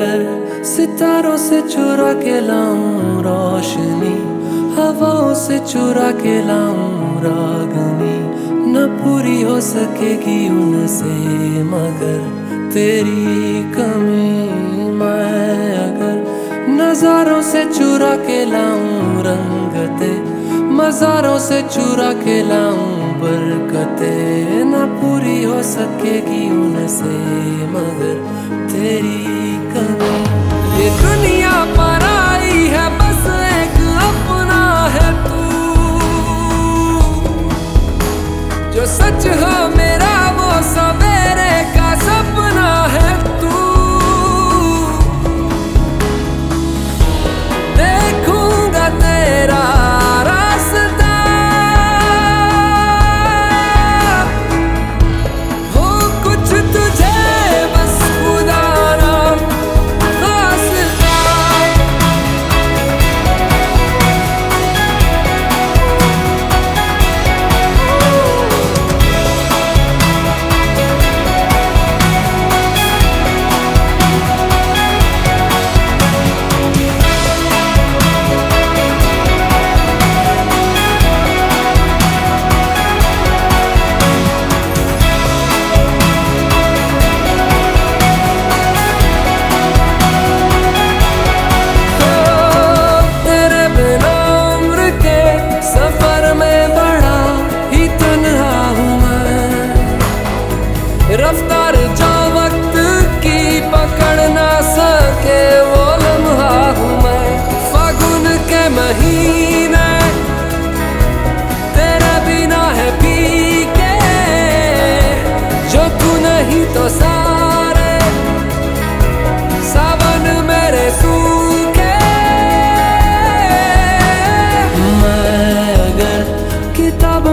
अगर सितारों से चुरा के लाऊं रोशनी, हवाओं से चुरा के लाऊं रागनी। न पूरी हो सकेगी उनसे मगर तेरी कमी मैं अगर नजारों से चुरा के लाऊं रंगते मजारों से चुरा के लाऊं, बरकते न पूरी हो सकेगी उनसे मगर तेरी कमी। ये दुनिया पर आई है, बस एक अपना है तू। जो सच हो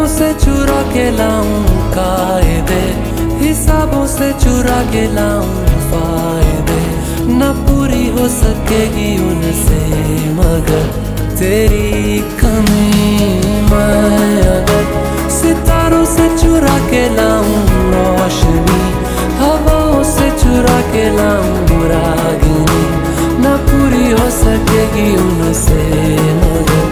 से चुरा के लाऊं कायदे, हिसाबों से चुरा के लाऊं फ़ायदे। न पूरी हो सकेगी उनसे, मगर तेरी कमी मैं अगर सितारों से चुरा के लाऊं रोशनी, हवाओं से चुरा के लाऊं रागिनी न पूरी हो सकेगी उनसे, मगर